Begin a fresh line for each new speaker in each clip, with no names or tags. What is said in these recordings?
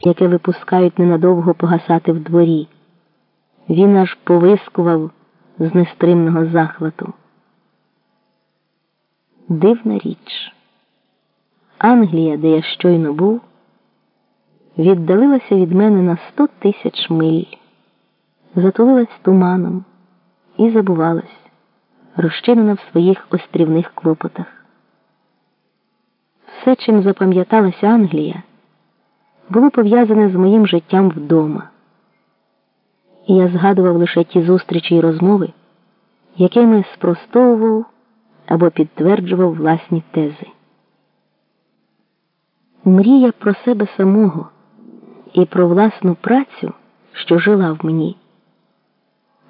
яке випускають ненадовго погасати в дворі. Він аж повискував з нестримного захвату. Дивна річ. Англія, де я щойно був, віддалилася від мене на сто тисяч миль, затулилась туманом і забувалась, розчинена в своїх острівних клопотах. Все, чим запам'яталася Англія, було пов'язане з моїм життям вдома. І я згадував лише ті зустрічі й розмови, якими спростовував або підтверджував власні тези. Мрія про себе самого і про власну працю, що жила в мені,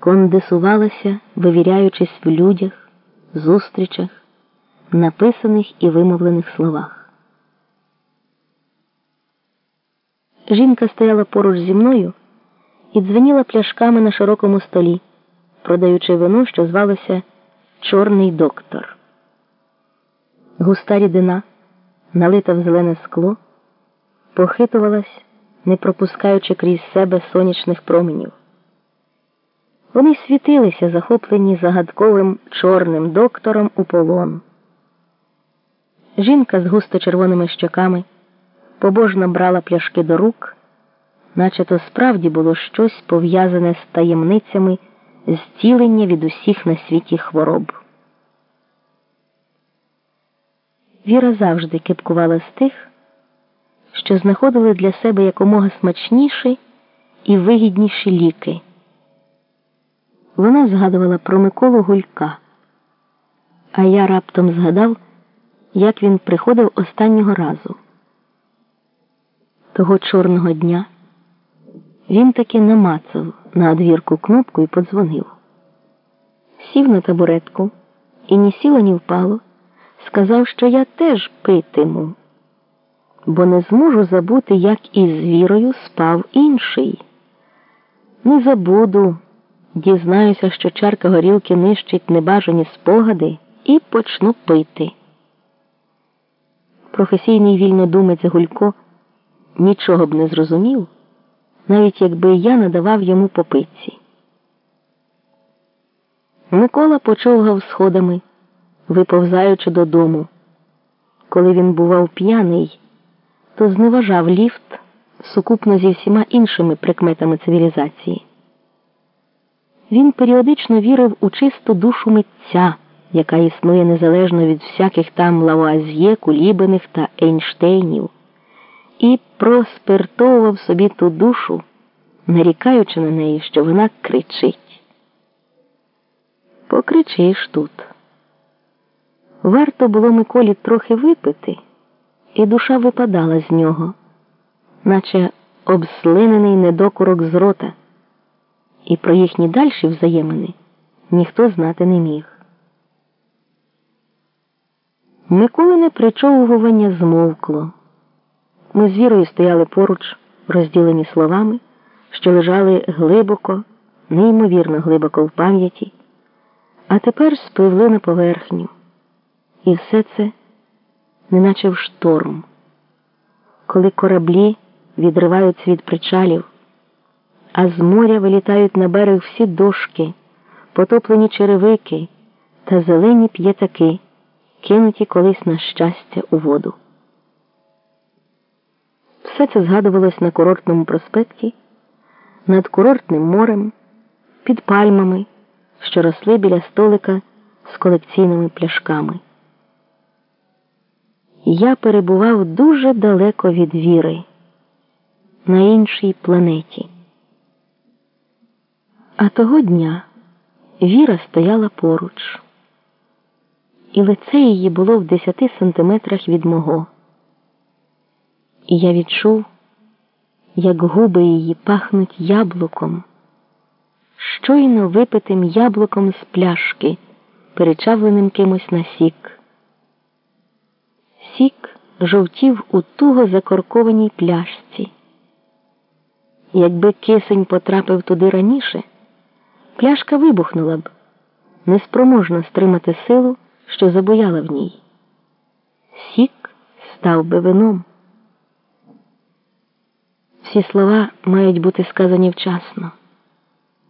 кондисувалася, вивіряючись в людях, зустрічах, написаних і вимовлених словах. Жінка стояла поруч зі мною і дзвеніла пляшками на широкому столі, продаючи вино, що звалося Чорний доктор. Густа рідина, налита в зелене скло, похитувалась, не пропускаючи крізь себе сонячних променів. Вони світилися, захоплені загадковим чорним доктором у полон. Жінка з густо червоними щоками побожно брала пляшки до рук, наче то справді було щось пов'язане з таємницями зцілення від усіх на світі хвороб. Віра завжди кипкувала з тих, що знаходили для себе якомога смачніші і вигідніші ліки. Вона згадувала про Миколу Гулька, а я раптом згадав, як він приходив останнього разу. Того чорного дня він таки намацав на одвірку кнопку і подзвонив. Сів на табуретку і ні сіло, ні впало, сказав, що я теж питиму, бо не зможу забути, як із вірою спав інший. Не забуду, дізнаюся, що чарка горілки нищить небажані спогади, і почну пити. Професійний вільнодумець Гулько нічого б не зрозумів, навіть якби я надавав йому попитці. Микола почовгав сходами, виповзаючи додому. Коли він бував п'яний, то зневажав ліфт сукупно зі всіма іншими прикметами цивілізації. Він періодично вірив у чисту душу митця, яка існує незалежно від всяких там Лавуазьє, Кулібиних та Ейнштейнів і проспиртовував собі ту душу, нарікаючи на неї, що вона кричить. Покричиш тут. Варто було Миколі трохи випити, і душа випадала з нього, наче обслинений недокурок з рота, і про їхні дальші взаємини ніхто знати не міг. Миколине причовування змовкло. Ми з вірою стояли поруч, розділені словами, що лежали глибоко, неймовірно глибоко в пам'яті, а тепер спливли на поверхню. І все це, неначе в шторм, коли кораблі відриваються від причалів, а з моря вилітають на берег всі дошки, потоплені черевики та зелені п'ятаки, кинуті колись на щастя у воду. Все це згадувалось на курортному проспекті, над курортним морем, під пальмами, що росли біля столика з колекційними пляшками. Я перебував дуже далеко від віри, на іншій планеті. А того дня Віра стояла поруч, і лице її було в десяти сантиметрах від мого і я відчув, як губи її пахнуть яблуком, щойно випитим яблуком з пляшки, перечавленим кимось на сік. Сік жовтів у туго закоркованій пляшці. Якби кисень потрапив туди раніше, пляшка вибухнула б, неспроможна стримати силу, що забояла в ній. Сік став би вином. Ці слова мають бути сказані вчасно.